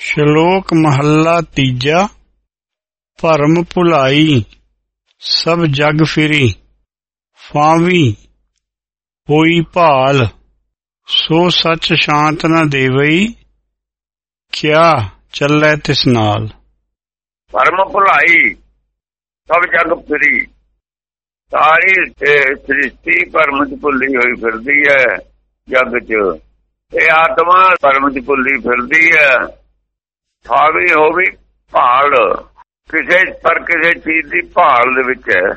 ਸ਼ਲੋਕ ਮਹੱਲਾ ਤੀਜਾ, ਭਰਮ ਭੁਲਾਈ, ਸਭ ਜਗ ਫਿਰੀ, ਫਾਵੀ, ਹੋਈ ਭਾਲ, ਸੋ ਸੱਚ ਸ਼ਾਂਤ ਨਾ ਦੇਵਈ, ਕਿਆ ਚੱਲੈ ਤਿਸ ਨਾਲ? ਭਰਮ ਭੁਲਾਈ, ਸਭ ਜਗ ਫਿਰੀ, ਸਾਰੀ ਸ੍ਰਿਸ਼ਟੀ ਭਰਮ ਚ ਭੁੱਲੀ ਹੋਈ ਫਿਰਦੀ ਹੈ ਜਗ ਚ। ਇਹ ਆਤਮਾ ਪਰਮ ਚ ਭੁੱਲੀ ਫਿਰਦੀ ਹੈ ਥਾਵੀ ਹੋਵੀ ਭਾਲ। ਕਿਸੇ ਪਰ ਕਿਸੇ ਚੀਜ਼ ਦੀ ਭਾਲ ਦੇ ਵਿੱਚ ਹੈ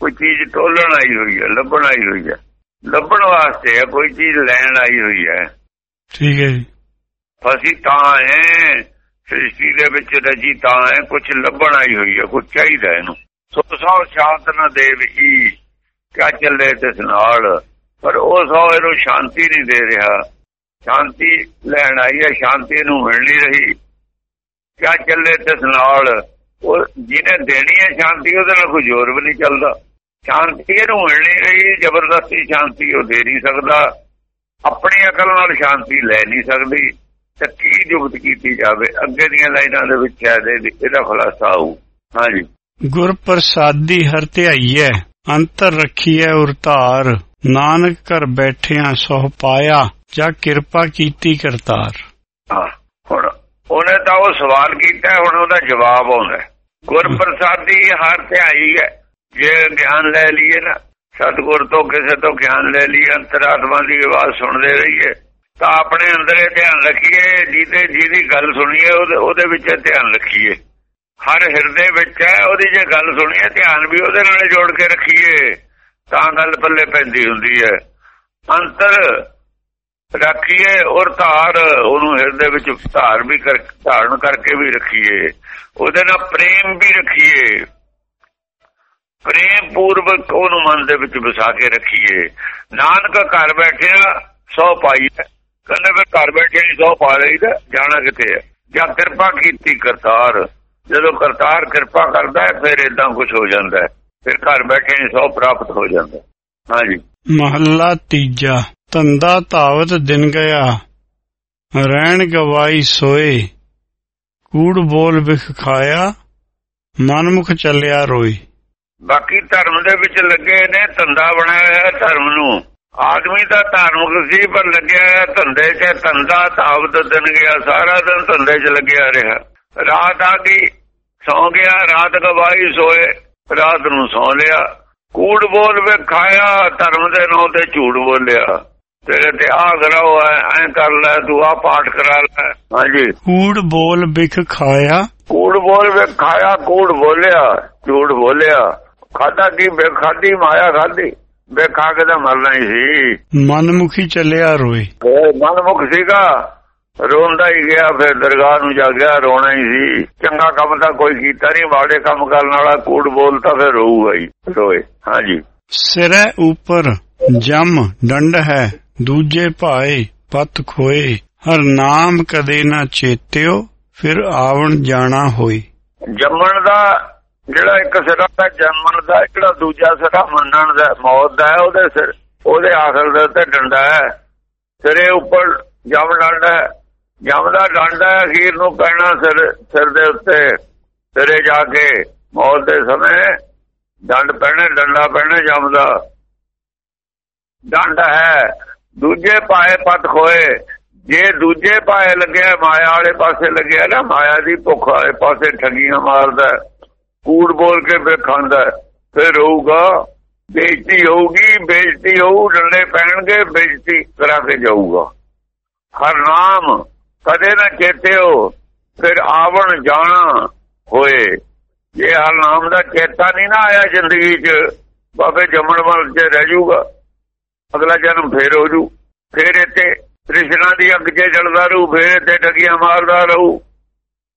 ਕੋਈ ਚੀਜ਼ ਟੋਲਣ ਆਈ ਹੋਈ ਹੈ ਲੱਭਣ ਆਈ ਹੋਈ ਹੈ। ਲੱਭਣ ਵਾਸਤੇ ਹੈ ਕੋਈ ਚੀਜ਼ ਲੈਣ ਆਈ ਹੋਈ ਹੈ। ਠੀਕ ਹੈ ਜੀ। ਫਸੀ ਤਾਂ ਹੈ ਸ੍ਰਿਸ਼ਟੀ ਦੇ ਵਿੱਚ ਰਜੀ ਤਾਂ ਹੈ ਕੁਝ ਲੱਭਣ ਆਈ ਹੋਈ ਹੈ ਕੁਝ ਚਾਹੀਦਾ ਇਹਨੂੰ। ਸੋ ਸੌ ਸ਼ਾਂਤ ਨਾ ਦੇਵੀ ਕਿਆ ਚੱਲੇ ਤਿਸ ਨਾਲ। ਪਰ ਉਹ ਸੌ ਇਹਨੂੰ ਸ਼ਾਂਤੀ ਨਹੀਂ ਦੇ ਰਿਹਾ। ਸ਼ਾਂਤੀ ਲੈਣ ਆਈ ਹੈ ਸ਼ਾਂਤੀ ਨੂੰ ਮਿਲ ਨਹੀਂ ਰਹੀ। ਕਿਆ ਚੱਲੇ ਤਿਸ ਨਾਲ। ਉਹ ਜਿਹਨੇ ਦੇਣੀ ਹੈ ਸ਼ਾਂਤੀ ਉਹਦੇ ਨਾਲ ਕੋਈ ਜ਼ੋਰ ਵੀ ਨਹੀਂ ਚੱਲਦਾ। ਸ਼ਾਂਤੀ ਇਹਨੂੰ ਮਿਲ ਨਹੀਂ ਰਹੀ ਜ਼ਬਰਦਸਤੀ ਸ਼ਾਂਤੀ ਉਹ ਦੇ ਨਹੀਂ ਸਕਦਾ। ਆਪਣੀ ਅਕਲ ਨਾਲ ਸ਼ਾਂਤੀ ਲੈ ਨਹੀਂ ਸਕਦੀ। ਕੀ ਜੁਗਤ ਕੀਤੀ ਜਾਵੇ? ਅੱਗੇ ਦੀਆਂ ਲਾਈਨਾਂ ਦੇ ਵਿੱਚ ਹੈ ਇਹਦਾ ਖੁਲਾਸਾ ਆਊ। ਹਾਂਜੀ। ਗੁਰ ਪ੍ਰਸਾਦੀ ਹਰ ਧਿਆਈਐ ਅੰਤਰ ਰਖੀਐ ਉਰਤਾਰ ਨਾਨਕ ਘਰ ਬੈਠਿਆਂ ਸੋਹ ਪਾਇਆ ਜਾਂ ਕਿਰਪਾ ਕੀਤੀ ਕਰਤਾਰ। ਹਾਂ। ਉਹਨੇ ਤਾਂ ਉਹ ਸਵਾਲ ਕੀਤਾ, ਹੁਣ ਉਹਦਾ ਜਵਾਬ ਆਉਂਦਾ ਗੁਰ ਪ੍ਰਸਾਦੀ ਹਰ ਧਿਆਈ ਹੈ। ਜੇ ਗਿਆਨ ਲੈ ਲਈਏ ਨਾ, ਸਤਿਗੁਰ ਤੋਂ ਕਿਸੇ ਤੋਂ ਗਿਆਨ ਲੈ ਲਈਏ, ਅੰਤਰਾਤਮਾ ਦੀ ਆਵਾਜ਼ ਸੁਣਦੇ ਰਹੀਏ, ਤਾਂ ਆਪਣੇ ਅੰਦਰ ਇਹ ਧਿਆਨ ਰੱਖੀਏ, ਜਿਹਦੇ ਜਿਹਦੀ ਗੱਲ ਸੁਣੀਏ, ਉਹਦੇ ਉਹਦੇ ਵਿੱਚ ਧਿਆਨ ਰੱਖੀਏ। ਹਰ ਹਿਰਦੇ ਵਿੱਚ ਹੈ, ਉਹਦੀ ਜੇ ਗੱਲ ਸੁਣੀਏ, ਧਿਆਨ ਵੀ ਉਹਦੇ ਨਾਲ ਜੋੜ ਕੇ ਰੱਖੀਏ, ਤਾਂ ਗੱਲ ਪੱਲੇ ਪੈਂਦੀ ਹੁੰਦੀ ਹੈ। ਅੰਤਰ ਰੱਖੀਏ ਔਰ ਧਾਰ ਉਹਨੂੰ ਹਿਰਦੇ ਵਿੱਚ ਧਾਰ ਵੀ ਕਰ, ਧਾਰਨ ਕਰਕੇ ਵੀ ਰੱਖੀਏ। ਉਹਦੇ ਨਾਲ ਪ੍ਰੇਮ ਵੀ ਰੱਖੀਏ। ਪ੍ਰੇਮ ਪੂਰਵਕ ਉਹਨੂੰ ਮਨ ਦੇ ਵਿੱਚ ਵਸਾ ਕੇ ਰੱਖੀਏ। ਨਾਨਕ ਘਰ ਬੈਠਿਆ, ਸੌ ਪਾਈ ਕਹਿੰਦੇ ਫਿਰ ਘਰ ਬੈਠੇ ਨਹੀਂ ਸੌ ਪਾ ਲਈਦਾ, ਜਾਣਾ ਕਿਤੇ ਹੈ? ਜਾਂ ਕਿਰਪਾ ਕੀਤੀ ਕਰਤਾਰ। ਜਦੋਂ ਕਰਤਾਰ ਕਿਰਪਾ ਕਰਦਾ ਹੈ, ਫਿਰ ਇਦਾਂ ਕੁਝ ਹੋ ਜਾਂਦਾ ਹੈ। ਫਿਰ ਘਰ ਬੈਠੇ ਨਹੀਂ ਸੌ ਪ੍ਰਾਪਤ ਹੋ ਜਾਂਦਾ ਹਾਂਜੀ। ਮਹੱਲਾ ਤੀਜਾ। ਧੰਦਾ ਧਾਵਤ ਦਿਨ ਗਿਆ। ਰਹਿਣ ਗਵਾਈ ਸੋਏ। ਕੂੜ ਬੋਲ ਵਿਖ ਖਾਇਆ। ਮਨਮੁਖ ਚੱਲਿਆ ਰੋਈ ਬਾਕੀ ਧਰਮ ਦੇ ਵਿੱਚ ਲੱਗੇ ਨੇ, ਧੰਦਾ ਬਣਾਇਆ ਹੈ ਧਰਮ ਨੂੰ। ਆਦਮੀ ਦਾ ਧਾਰਮਿਕ ਸੀ, ਪਰ ਲੱਗਿਆ ਹੈ ਧੰਦੇ 'ਚ ਧੰਦਾ ਧਾਵਤ ਦਿਨ ਗਿਆ, ਸਾਰਾ ਦਿਨ ਧੰਦੇ 'ਚ ਲੱਗਿਆ ਰਿਹਾ। ਰਾਤ ਆ ਗਈ, ਸੌ ਗਿਆ, ਰਾਤ ਗਵਾਈ ਸੋਏ, ਰਾਤ ਨੂੰ ਸੌ ਲਿਆ। ਕੂੜ ਬੋਲ ਵੇ ਖਾਇਆ, ਧਰਮ ਦੇ ਨਾਂ ਤੇ ਝੂਠ ਬੋਲਿਆ। ਤੇਰੇ ਤੇ ਆ ਗਰਾਓ ਐ ਕਰ ਲੈ ਤੂੰ ਆ ਪਾਠ ਕਰਾ ਲੈ। ਹਾਂਜੀ। ਕੂੜ ਬੋਲ ਵਿਖ ਖਾਇਆ। ਕੂੜ ਬੋਲ ਵੇ ਖਾਇਆ ਕੂੜ ਬੋਲਿਆ ਝੂਠ ਬੋਲਿਆ। ਖਾਦਾ ਕੀ ਬੇਖਾਦੀ ਮਾਇਆ ਖਾਦੀ ਬੇਖਾ ਕੇ ਤਾਂ ਮਰਨਾ ਹੀ ਸੀ। ਮਨਮੁਖੀ ਚੱਲਿਆ ਰੋਈ ਉਹ ਮਨਮੁਖ ਸੀਗਾ। ਰੋਂਦਾ ਹੀ ਗਿਆ ਫਿਰ ਦਰਗਾਹ ਨੂੰ ਜਾ ਗਿਆ ਰੋਣਾ ਹੀ ਸੀ। ਚੰਗਾ ਕੰਮ ਤਾਂ ਕੋਈ ਕੀਤਾ ਨਹੀਂ ਮਾੜੇ ਕੰਮ ਕਰਨ ਵਾਲਾ ਕੂੜ ਬੋਲਤਾ ਫਿਰ ਰੋਊਗਾ ਹੀ ਰੋਏ। ਹਾਂਜੀ। ਸਿਰੈ ਉਪਰ ਜਮ ਡੰਡ ਹੈ। ਦੂਜੇ ਭਾਏ ਪਤ ਖੋਏ, ਹਰ ਨਾਮ ਕਦੇ ਨਾ ਚੇਤਿਓ, ਫਿਰ ਆਵਣ ਜਾਣਾ ਹੋਈ ਜੰਮਣ ਦਾ ਜਿਹੜਾ ਇੱਕ ਸਿਰਾ ਹੈ ਜੰਮਣ ਦਾ ਜਿਹੜਾ ਦੂਜਾ ਸਿਰਾ ਮੰਨਣ ਦਾ, ਮੌਤ ਦਾ ਉਹਦੇ ਸਿਰ। ਉਹਦੇ ਆਖਰ ਦੇ ਉੱਤੇ ਡੰਡਾ ਹੈ। ਸਿਰੇ ਉੱਪਰ ਜਮ ਡੰਡਾ ਜੰਮਦਾ ਜਮ ਡੰਡਾ ਹੈ, ਅਖੀਰ ਨੂੰ ਪੈਣਾ ਸਿਰ ਸਿਰ ਦੇ ਉੱਤੇ। ਸਿਰੇ ਜਾ ਕੇ ਮੌਤ ਦੇ ਸਮੇਂ ਡੰਡ ਪੈਣੇ, ਡੰਡਾ ਪੈਣਾ ਜੰਮਦਾ ਡੰਡ ਹੈ। ਦੂਜੇ ਪਾਏ ਪਤ ਖੋਏ। ਜੇ ਦੂਜੇ ਪਾਏ ਲੱਗਿਆ, ਮਾਇਆ ਵਾਲੇ ਪਾਸੇ ਲੱਗਿਆ ਨਾ, ਮਾਇਆ ਦੀ ਭੁੱਖ ਵਾਲੇ ਪਾਸੇ ਠੱਗੀਆਂ ਮਾਰਦਾ ਕੂੜ ਬੋਲ ਕੇ ਫਿਰ ਖਾਂਦਾ ਫਿਰ ਰਹੂਗਾ ਬੇਇੱਜ਼ਤੀ ਹੋਊਗੀ, ਬੇਇੱਜ਼ਤੀ ਹੋਊ, ਡੰਡੇ ਪੈਣਗੇ ਬੇਇੱਜ਼ਤੀ ਕਰਾ ਕੇ ਜਾਊਗਾ। ਹਰ ਨਾਮ ਕਦੇ ਨਾ ਚੇਤਿਓ, ਫਿਰ ਆਵਣ ਜਾਣਾ ਹੋਏ। ਜੇ ਹਰ ਨਾਮ ਦਾ ਚੇਤਾ ਨਹੀਂ ਨਾ ਆਇਆ ਜ਼ਿੰਦਗੀ 'ਚ, ਬਾਬੇ ਜੰਮਣ ਵਾਲ 'ਚ ਰਹਿ ਜਾਊਗਾ। ਅਗਲਾ ਜਨਮ ਫੇਰ ਹੋ ਜੂ ਫੇਰ ਇੱਥੇ ਕ੍ਰਿਸ਼ਨਾ ਦੀ ਅੱਗ 'ਚ ਜਲਦਾ ਰਹੂ ਫੇਰ ਇੱਥੇ ਡਗੀਆਂ ਮਾਰਦਾ ਰਹੂ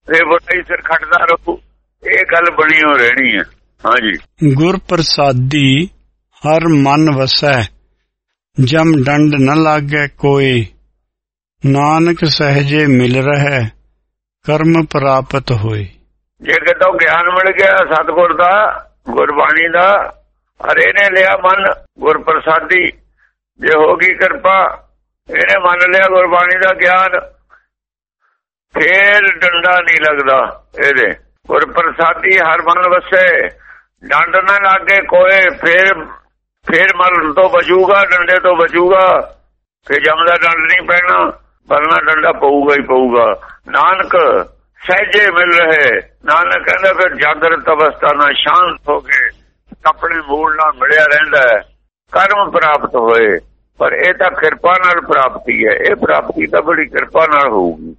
ਫੇਰ ਬੁੱਢੀ ਸਿਰ ਖੱਟਦਾ ਰਹੂ ਇਹ ਗੱਲ ਬਣੀ ਹੋ ਰਹਿਣੀ ਹੈ। ਹਾਂਜੀ ਗੁਰ ਪ੍ਰਸਾਦੀ ਹਰ ਮਨ ਵਸੈ ਜਮ ਡੰਡ ਨ ਲਾਗੈ ਕੋਈ ਨਾਨਕ ਸਹਜੇ ਮਿਲ ਰਹਿ ਕਰਮ ਪ੍ਰਾਪਤ ਹੋਏ। ਜੇ ਕਿਤੋਂ ਗਿਆਨ ਮਿਲ ਗਿਆ ਸਤਿਗੁਰ ਦਾ ਗੁਰਬਾਣੀ ਦਾ ਹਰੇ ਨੇ ਲਿਆ ਮਨ ਗੁਰ ਪ੍ਰਸਾਦੀ ਜੇ ਹੋ ਗਈ ਕਿਰਪਾ, ਇਹਨੇ ਮੰਨ ਲਿਆ ਗੁਰਬਾਣੀ ਦਾ ਗਿਆਨ। ਫੇਰ ਡੰਡਾ ਨਹੀਂ ਲੱਗਦਾ ਇਹਦੇ। ਗੁਰ ਪ੍ਰਸਾਦੀ ਹਰ ਮਨ ਵਸੇ, ਡੰਡ ਨਾ ਲਾਗੇ ਕੋਏ, ਫੇਰ ਫੇਰ ਮਰਨ ਤੋਂ ਬਚੂਗਾ, ਡੰਡੇ ਤੋਂ ਬਚੂਗਾ। ਫੇਰ ਜਮਦਾ ਡੰਡ ਨਹੀਂ ਪੈਣਾ ਪਰਨਾ ਡੰਡਾ ਪਊਗਾ ਹੀ ਪਊਗਾ। ਨਾਨਕ, ਸਹਜੇ ਮਿਲ ਰਹੇ। ਨਾਨਕ ਕਹਿੰਦਾ, ਫਿਰ ਜਾਗਰਤ ਅਵਸਥਾ ਨਾਲ ਸ਼ਾਂਤ ਹੋ ਕੇ ਆਪਣੇ ਮੂਲ ਨਾਲ ਮਿਲਿਆ ਰਹਿੰਦਾ ਹੈ। ਕਰਮ ਪ੍ਰਾਪਤ ਹੋਏ ਪਰ ਇਹ ਤਾਂ ਕਿਰਪਾ ਨਾਲ ਪ੍ਰਾਪਤੀ ਹੈ। ਇਹ ਪ੍ਰਾਪਤੀ ਤਾਂ ਬੜੀ ਕਿਰਪਾ ਨਾਲ ਹੋਊਗੀ।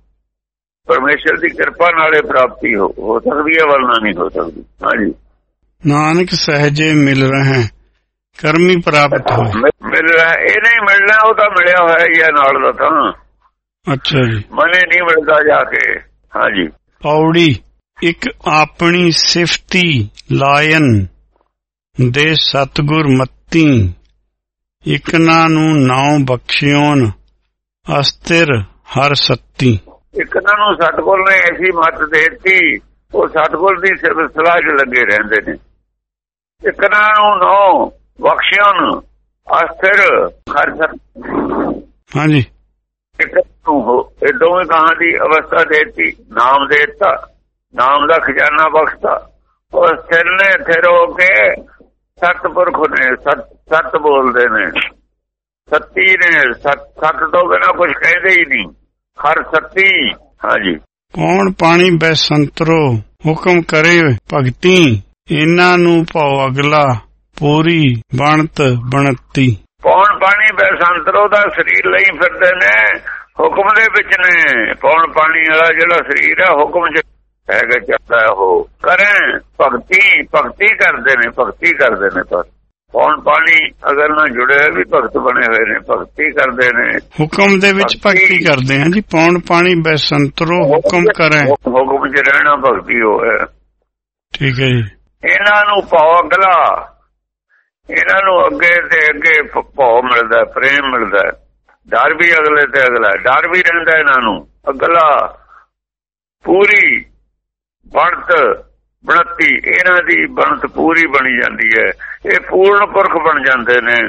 ਪਰਮੇਸ਼ਰ ਦੀ ਕਿਰਪਾ ਨਾਲ ਇਹ ਪ੍ਰਾਪਤੀ ਹੋ ਸਕਦੀ ਹੈ ਵਰਨਾ ਨਹੀਂ ਹੋ ਸਕਦੀ। ਹਾਂਜੀ। ਨਾਨਕ ਸਹਜੇ ਮਿਲ ਰਹੇ ਕਰਮੀ ਪ੍ਰਾਪਤ ਹੋਏ। ਮਿਲ ਰਿਹਾ ਇਹ ਨਹੀਂ ਮਿਲਣਾ ਉਹ ਤਾਂ ਮਿਲਿਆ ਹੋਇਆ ਹੀ ਹੈ ਨਾਲ ਦਾ ਤਾਂ। ਅੱਛਾ ਜੀ। ਮਨੇ ਨਹੀਂ ਮਿਲਦਾ ਜਾ ਕੇ। ਹਾਂਜੀ। ਪੌੜੀ ਇੱਕ ਆਪਣੀ ਸਿਫਤੀ ਲਾਇਨ ਦੇ ਸਤਗੁਰ ਮੱਤੀ। ਇਕਨਾ ਨੂੰ ਨਾਉ ਬਖਸ਼ਿਓਨ ਅਸਤਿਰ ਹਰ ਸੱਤੀ। ਇੱਕ ਇਹਨਾਂ ਨੂੰ ਸਤਗੁਰ ਨੇ ਐਸੀ ਮੱਤ ਦੇਤੀ ਉਹ ਸਤਗੁਰ ਦੀ ਸਿਫਤ ਸਲਾਹ 'ਚ ਲੱਗੇ ਰਹਿੰਦੇ ਨੇ। ਇੱਕ ਇਹਨਾਂ ਨੂੰ ਨੋ ਬਖਸ਼ਿਓਨ ਅਸਥਿਰ ਹਰ ਸਤ। ਹਾਂਜੀ। ਇੱਕ ਹੋ ਇਹ ਦੋਵੇਂ ਕਹਾਂ ਦੀ ਅਵਸਥਾ ਦੇਤੀ ਨਾਮ ਦੇਤਾ ਨਾਮ ਦਾ ਖਜ਼ਾਨਾ ਬਖਸ਼ਤਾ। ਉਹ ਸਥਿਰ ਨੇ ਸਥਿਰ ਹੋ ਕੇ ਸਤਪੁਰਖ ਨੇ ਸਤ ਸਤ ਬੋਲਦੇ ਨੇ। ਸੱਤੀ ਨੇ ਸਤ ਸਤ ਤੋਂ ਬਿਨਾ ਕੁਝ ਕਹਿੰਦੇ ਹੀ ਨਹੀਂ। ਹਰ ਸੱਤੀ। ਹਾਂਜੀ। ਕੌਣ ਪਾਣੀ ਬੈਸੰਤਰੋ ਹੁਕਮ ਕਰੇ ਭਗਤੀ? ਇਹਨਾਂ ਨੂੰ ਭਾਉ ਅਗਲਾ ਪੂਰੀ ਬਣਤ ਬਣਤੀ। ਪੌਣ ਪਾਣੀ ਬੈਸੰਤਰੋ ਦਾ ਸਰੀਰ ਲਈ ਫਿਰਦੇ ਨੇ ਹੁਕਮ ਦੇ ਵਿੱਚ ਨੇ। ਪੌਣ ਪਾਣੀ ਵਾਲਾ ਜਿਹੜਾ ਸਰੀਰ ਹੈ ਹੁਕਮ ਚ ਹੈਗਾ ਚੱਲਦਾ ਉਹ। ਕਰੇ ਭਗਤੀ ਭਗਤੀ ਕਰਦੇ ਨੇ ਭਗਤੀ ਕਰਦੇ ਨੇ ਪਰ। ਪੌਣ ਪਾਣੀ ਅਗਰ ਨਾ ਜੁੜੇ ਹੋਏ ਵੀ ਭਗਤ ਬਣੇ ਹੋਏ ਨੇ ਭਗਤੀ ਕਰਦੇ ਨੇ। ਹੁਕਮ ਦੇ ਵਿੱਚ ਭਗਤੀ ਕਰਦੇ ਹਾਂ ਜੀ ਪੌਣ ਪਾਣੀ ਬੈਸੰਤਰੋ ਹੁਕਮ ਕਰੇ। ਹੁਕਮ ਚ ਰਹਿਣਾ ਭਗਤੀ ਹੋਏ ਠੀਕ ਹੈ ਜੀ। ਇਹਨਾਂ ਨੂੰ ਅਗਲਾ। ਇਹਨਾਂ ਨੂੰ ਅੱਗੇ ਤੇ ਅੱਗੇ ਭਾਉ ਮਿਲਦਾ ਪ੍ਰੇਮ ਮਿਲਦਾ ਡਰ ਵੀ ਅਗਲੇ ਤੇ ਅਗਲਾ ਡਰ ਵੀ ਰਹਿੰਦਾ ਇਹਨਾਂ ਨੂੰ। ਅਗਲਾ ਪੂਰੀ ਬਣਤ ਬਣਤੀ ਇਹਨਾਂ ਦੀ ਬਣਤ ਪੂਰੀ ਬਣੀ ਜਾਂਦੀ ਹੈ। ਇਹ ਪੂਰਨ ਪੁਰਖ ਬਣ ਜਾਂਦੇ ਨੇ।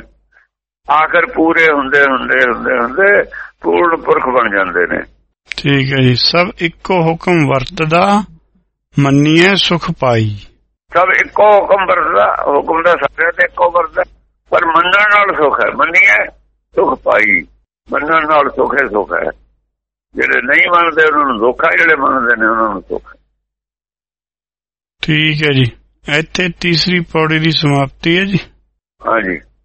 ਆਖਰ ਪੂਰੇ ਹੁੰਦੇ ਹੁੰਦੇ ਹੁੰਦੇ ਹੁੰਦੇ ਪੂਰਨ ਪੁਰਖ ਬਣ ਜਾਂਦੇ ਨੇ। ਠੀਕ ਹੈ ਜੀ। ਸਭ ਇੱਕੋ ਹੁਕਮ ਵਰਤਦਾ ਮੰਨੀਏ ਸੁਖ ਪਾਈ। ਸਭ ਇੱਕੋ ਹੁਕਮ ਵਰਤਦਾ ਹੁਕਮ ਦਾ ਸਾਰੇ ਤੇ ਇੱਕੋ ਵਰਤਦਾ ਪਰ ਮੰਨਣ ਨਾਲ ਸੁਖ ਹੈ। ਮੰਨੀਏ ਸੁਖ ਪਾਈ। ਮੰਨਣ ਨਾਲ ਸੁਖ ਹੈ ਸੁਖ ਹੈ। ਜਿਹੜੇ ਨਹੀਂ ਮੰਨਦੇ ਉਹਨਾਂ ਨੂੰ ਹੈ ਜਿਹੜੇ ਮੰਨਦੇ ਨੇ ਉਹਨਾਂ ਨੂੰ ਸੁਖ। ਠੀਕ ਹੈ ਜੀ। ਇੱਥੇ ਤੀਸਰੀ ਪੌੜੀ ਦੀ ਸਮਾਪਤੀ ਹੈ ਜੀ। ਹਾਂਜੀ।